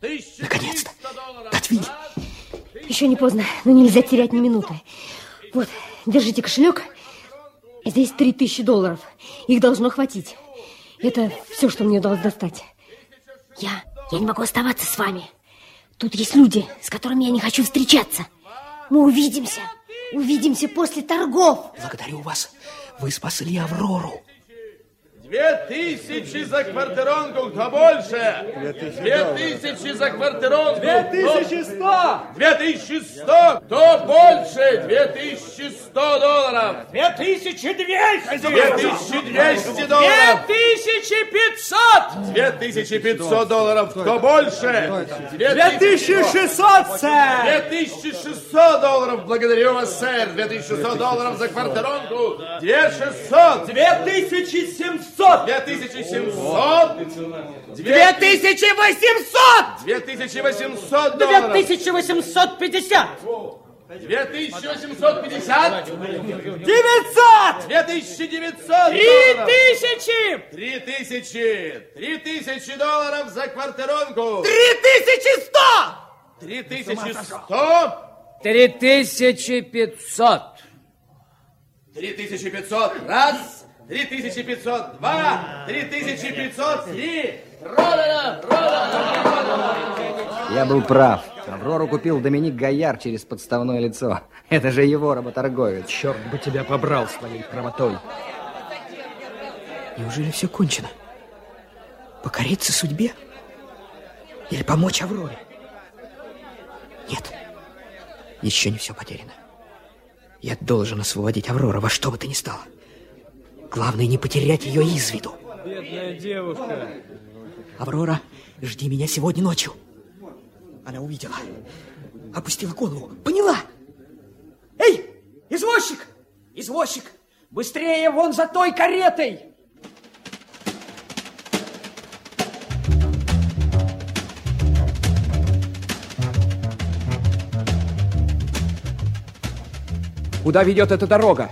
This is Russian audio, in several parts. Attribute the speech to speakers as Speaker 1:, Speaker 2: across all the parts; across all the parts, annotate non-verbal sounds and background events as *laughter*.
Speaker 1: Наконец-то! Готвиль!
Speaker 2: Еще не поздно, но нельзя терять ни минуты. Вот, держите кошелек. Здесь три тысячи долларов. Их должно хватить. Это все, что мне удалось достать. Я, я не могу оставаться с вами. Тут есть люди, с которыми я не хочу встречаться. Мы увидимся. Увидимся после торгов.
Speaker 1: Благодарю вас. Вы спасли Аврору.
Speaker 3: Две тысячи за квартиронку, кто больше? Две тысячи за квартиронку.
Speaker 4: Две тысячи сто!
Speaker 3: Две тысячи сто! Кто больше? Две тысячи сто долларов.
Speaker 4: Две тысячи двести!
Speaker 3: Две тысячи двести долларов.
Speaker 4: Две тысячи пятьсот!
Speaker 3: Две тысячи пятьсот долларов. Кто больше?
Speaker 4: Две тысячи шестьсот, сэр!
Speaker 3: Две тысячи шестьсот долларов. Благодарю вас, сэр. Две тысячи шестьсот долларов за квартиронку. Две шестьсот.
Speaker 4: Две тысячи семьсот!
Speaker 3: Две тысячи семьсот.
Speaker 4: Две тысячи восемьсот!
Speaker 3: Две тысячи восемьсот
Speaker 4: Две
Speaker 3: долларов.
Speaker 4: тысячи восемьсот пятьдесят!
Speaker 3: Две тысячи восемьсот пятьдесят.
Speaker 4: Девятьсот!
Speaker 3: Две тысячи девятьсот
Speaker 4: Три
Speaker 3: долларов. за квартиронку.
Speaker 4: Три тысячи сто!
Speaker 3: Три тысячи сто.
Speaker 4: Три тысячи пятьсот!
Speaker 3: Три тысячи пятьсот. Раз. Три тысячи пятьсот. Два. Три тысячи пятьсот. Три. Продано. Продано.
Speaker 5: Я был прав. Аврору купил Доминик Гояр через подставное лицо. Это же его работорговец.
Speaker 1: Черт бы тебя побрал своей правотой. Неужели все кончено? Покориться судьбе? Или помочь Авроре? Нет, еще не все потеряно. Я должен освободить Аврору во что бы то ни стало. Главное, не потерять ее из виду.
Speaker 4: Бедная девушка.
Speaker 1: Аврора, жди меня сегодня ночью. Она увидела, опустила голову, поняла. Эй, извозчик! Извозчик! Быстрее вон за той каретой! Куда ведет эта дорога?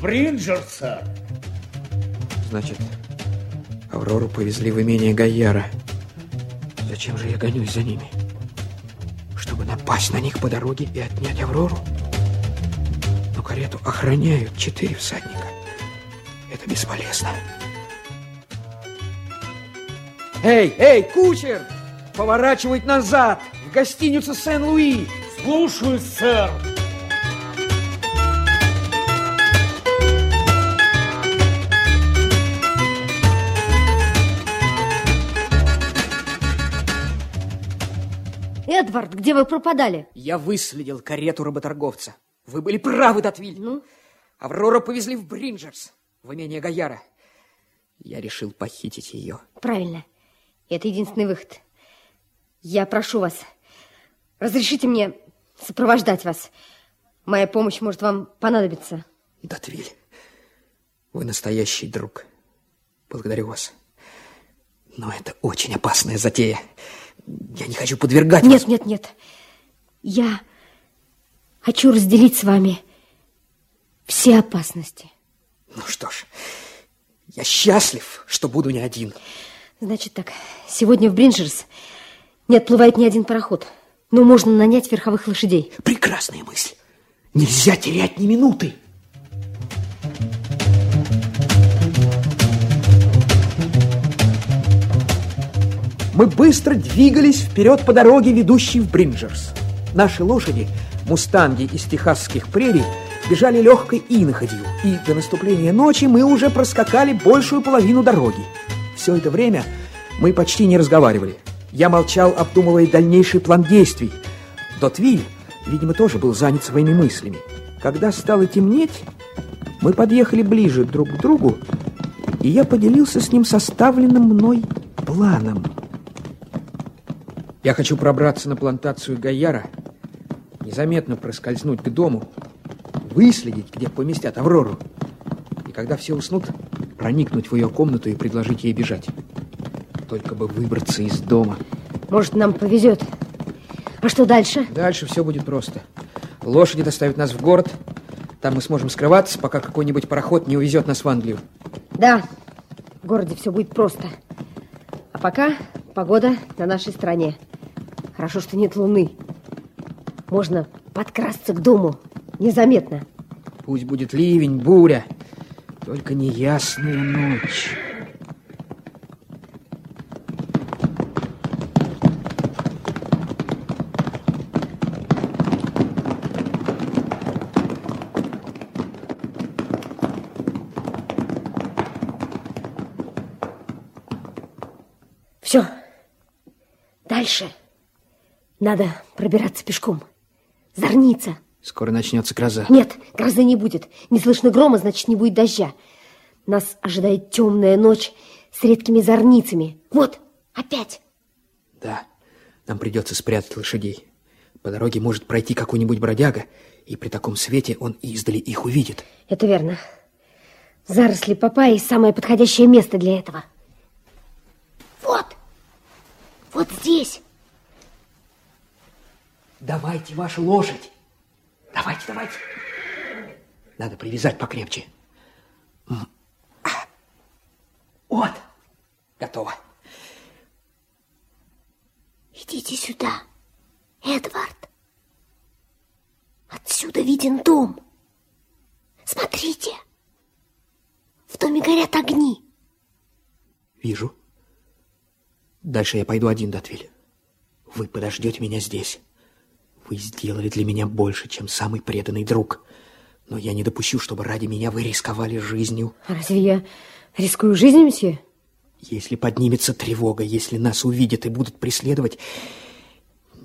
Speaker 4: Бринджерса.
Speaker 1: Значит, Аврору повезли в имение Гайяра. Зачем же я гонюсь за ними? Чтобы напасть на них по дороге и отнять Аврору? Но карету охраняют четыре всадника. Это бесполезно. Эй, эй, кучер! Поворачивать назад! В гостиницу Сен-Луи!
Speaker 4: Слушаю, сэр.
Speaker 2: Эдвард, где вы пропадали?
Speaker 1: Я выследил карету работорговца. Вы были правы, Датвиль.
Speaker 2: Ну?
Speaker 1: Аврору повезли в Бринджерс, в имение Гаяра. Я решил похитить ее.
Speaker 2: Правильно. Это единственный выход. Я прошу вас, разрешите мне сопровождать вас. Моя помощь может вам понадобиться.
Speaker 1: Датвиль, вы настоящий друг. Благодарю вас. Но это очень опасная затея. Я не хочу подвергать
Speaker 2: Нет,
Speaker 1: вас...
Speaker 2: нет, нет. Я хочу разделить с вами все опасности.
Speaker 1: Ну что ж, я счастлив, что буду не один.
Speaker 2: Значит так, сегодня в Бринджерс не отплывает ни один пароход, но можно нанять верховых лошадей.
Speaker 1: Прекрасная мысль. Нельзя терять ни минуты. Мы быстро двигались вперед по дороге, ведущей в Бринджерс. Наши лошади, мустанги из техасских прерий, бежали легкой иноходью, и до наступления ночи мы уже проскакали большую половину дороги. Все это время мы почти не разговаривали. Я молчал, обдумывая дальнейший план действий. Дотвиль, видимо, тоже был занят своими мыслями. Когда стало темнеть, мы подъехали ближе друг к другу, и я поделился с ним составленным мной планом. Я хочу пробраться на плантацию Гаяра, незаметно проскользнуть к дому, выследить, где поместят Аврору, и когда все уснут, проникнуть в ее комнату и предложить ей бежать. Только бы выбраться из дома.
Speaker 2: Может, нам повезет. А что дальше?
Speaker 1: Дальше все будет просто. Лошади доставят нас в город. Там мы сможем скрываться, пока какой-нибудь пароход не увезет нас в Англию.
Speaker 2: Да, в городе все будет просто. А пока Погода на нашей стороне. Хорошо, что нет луны. Можно подкрасться к дому незаметно.
Speaker 1: Пусть будет ливень, буря, только неясная ночь.
Speaker 2: Все. Дальше. Надо пробираться пешком. Зорница.
Speaker 1: Скоро начнется гроза.
Speaker 2: Нет, грозы не будет. Не слышно грома, значит, не будет дождя. Нас ожидает темная ночь с редкими зорницами. Вот, опять.
Speaker 1: Да, нам придется спрятать лошадей. По дороге может пройти какой-нибудь бродяга, и при таком свете он издали их увидит.
Speaker 2: Это верно. Заросли папайи – самое подходящее место для этого. Вот, вот здесь.
Speaker 1: Давайте вашу лошадь. Давайте, давайте. Надо привязать покрепче. А. Вот, готово.
Speaker 2: Идите сюда, Эдвард. Отсюда виден дом. Смотрите. В доме горят огни.
Speaker 1: Вижу. Дальше я пойду один, Датвиль. Вы подождете меня здесь. Вы сделали для меня больше, чем самый преданный друг. Но я не допущу, чтобы ради меня вы рисковали жизнью.
Speaker 2: А Разве я рискую жизнью, мсье?
Speaker 1: Если поднимется тревога, если нас увидят и будут преследовать,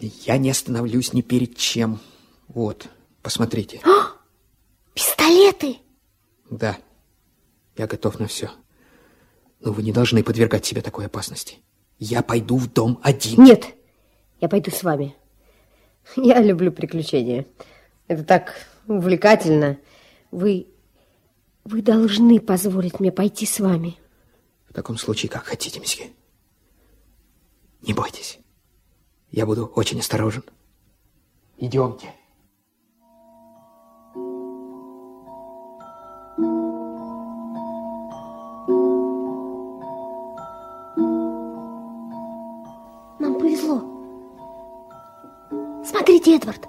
Speaker 1: я не остановлюсь ни перед чем. Вот, посмотрите.
Speaker 2: Пистолеты!
Speaker 1: Да, я готов на все. Но вы не должны подвергать себя такой опасности. Я пойду в дом один.
Speaker 2: Нет, я пойду с вами. *laughs* Я люблю приключения. Это так увлекательно. Вы... Вы должны позволить мне пойти с вами.
Speaker 1: В таком случае, как хотите, месье. Не бойтесь. Я буду очень осторожен. Идемте.
Speaker 2: Смотрите, Эдвард.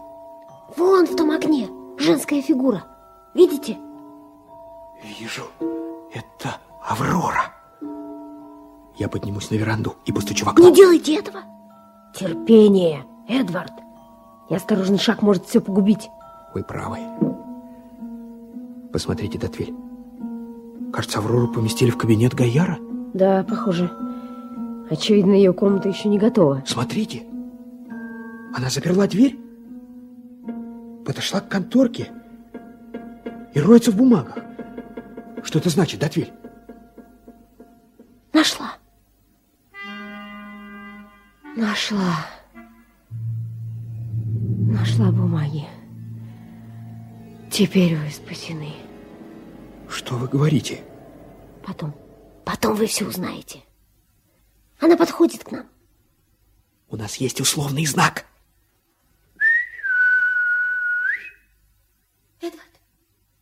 Speaker 2: Вон в том окне женская фигура. Видите?
Speaker 1: Вижу, это Аврора. Я поднимусь на веранду и постучу в окно.
Speaker 2: Не делайте этого. Терпение, Эдвард. Неосторожный шаг может все погубить.
Speaker 1: Вы правы. Посмотрите, Датвиль. Кажется, Аврору поместили в кабинет Гаяра.
Speaker 2: Да, похоже. Очевидно, ее комната еще не готова.
Speaker 1: Смотрите. Она заперла дверь, подошла к конторке и роется в бумагах. Что это значит, Датвиль?
Speaker 2: Нашла. Нашла. Нашла бумаги. Теперь вы спасены.
Speaker 1: Что вы говорите?
Speaker 2: Потом. Потом вы все узнаете. Она подходит к нам.
Speaker 1: У нас есть условный знак.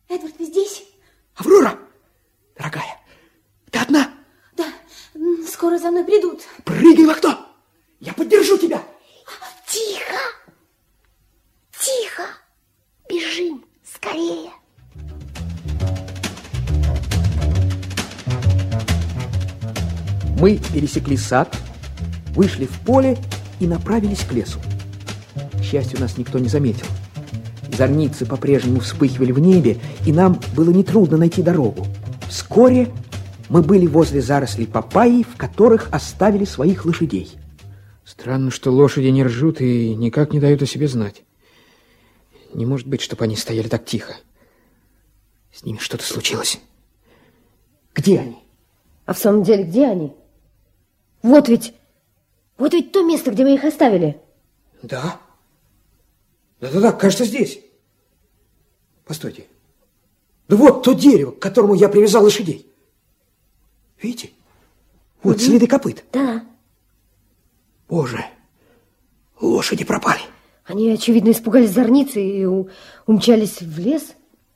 Speaker 2: Эдвард, вы здесь?
Speaker 1: Аврора, дорогая, ты одна?
Speaker 2: Да, скоро за мной придут.
Speaker 1: Прыгай в окно. Я поддержу тебя.
Speaker 2: Тихо! Тихо! Бежим скорее!
Speaker 1: Мы пересекли сад, вышли в поле и направились к лесу. К счастью, нас никто не заметил. Зорницы по-прежнему вспыхивали в небе, и нам было нетрудно найти дорогу. Вскоре мы были возле зарослей папайи, в которых оставили своих лошадей. Странно, что лошади не ржут и никак не дают о себе знать. Не может быть, чтобы они стояли так тихо. С ними что-то случилось. Где они?
Speaker 2: А в самом деле, где они? Вот ведь, вот ведь то место, где мы их оставили.
Speaker 1: Да. Да-да-да, кажется, здесь. Постойте. Да вот то дерево, к которому я привязал лошадей. Видите? Вот следы копыт.
Speaker 2: Да,
Speaker 1: Боже, лошади пропали.
Speaker 2: они, очевидно, испугались зорницы и умчались в лес.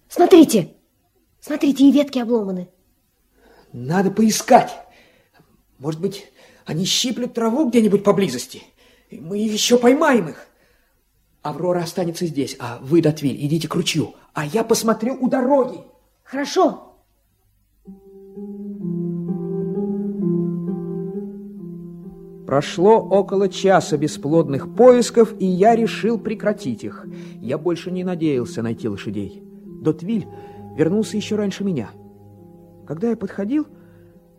Speaker 2: Смотрите, смотрите, и ветки обломаны.
Speaker 1: Надо поискать. Может быть, Они щиплют траву где-нибудь поблизости. И мы еще поймаем их. Аврора останется здесь, а вы, Дотвиль, идите к ручью, а я посмотрю у дороги.
Speaker 2: Хорошо.
Speaker 1: Прошло около часа бесплодных поисков, и я решил прекратить их. Я больше не надеялся найти лошадей. Дотвиль вернулся еще раньше меня. Когда я подходил,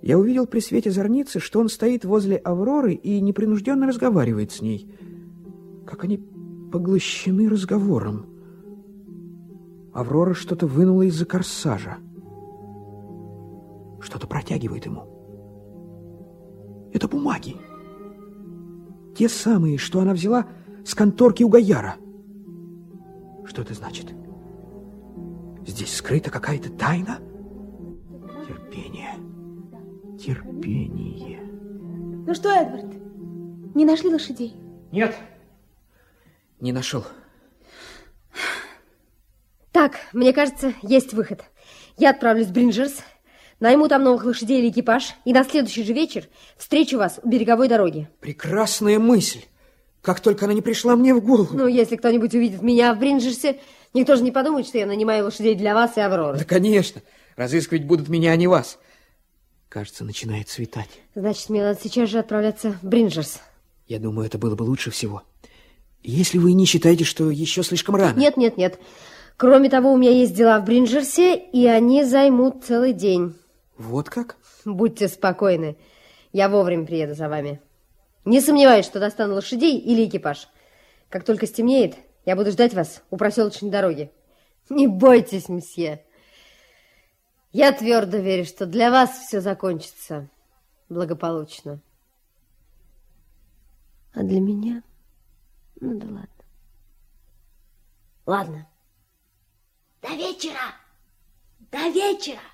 Speaker 1: я увидел при свете зорницы, что он стоит возле Авроры и непринужденно разговаривает с ней. Как они поглощены разговором. Аврора что-то вынула из-за корсажа. Что-то протягивает ему. Это бумаги. Те самые, что она взяла с конторки у Гаяра. Что это значит? Здесь скрыта какая-то тайна? Терпение. Терпение.
Speaker 2: Ну что, Эдвард, не нашли лошадей?
Speaker 1: Нет. Не нашел.
Speaker 2: Так, мне кажется, есть выход. Я отправлюсь в Бринджерс, найму там новых лошадей или экипаж, и на следующий же вечер встречу вас у береговой дороги.
Speaker 1: Прекрасная мысль. Как только она не пришла мне в голову.
Speaker 2: Ну, если кто-нибудь увидит меня в Бринджерсе, никто же не подумает, что я нанимаю лошадей для вас и Авроры.
Speaker 1: Да, конечно. Разыскивать будут меня, а не вас. Кажется, начинает светать.
Speaker 2: Значит, мне надо сейчас же отправляться в Бринджерс.
Speaker 1: Я думаю, это было бы лучше всего. Если вы не считаете, что еще слишком рано.
Speaker 2: Нет, нет, нет. Кроме того, у меня есть дела в Бринджерсе, и они займут целый день.
Speaker 1: Вот как?
Speaker 2: Будьте спокойны. Я вовремя приеду за вами. Не сомневаюсь, что достану лошадей или экипаж. Как только стемнеет, я буду ждать вас у проселочной дороги. Не бойтесь, месье. Я твердо верю, что для вас все закончится благополучно. А для меня... Ну да ладно. Ладно. До вечера! До вечера!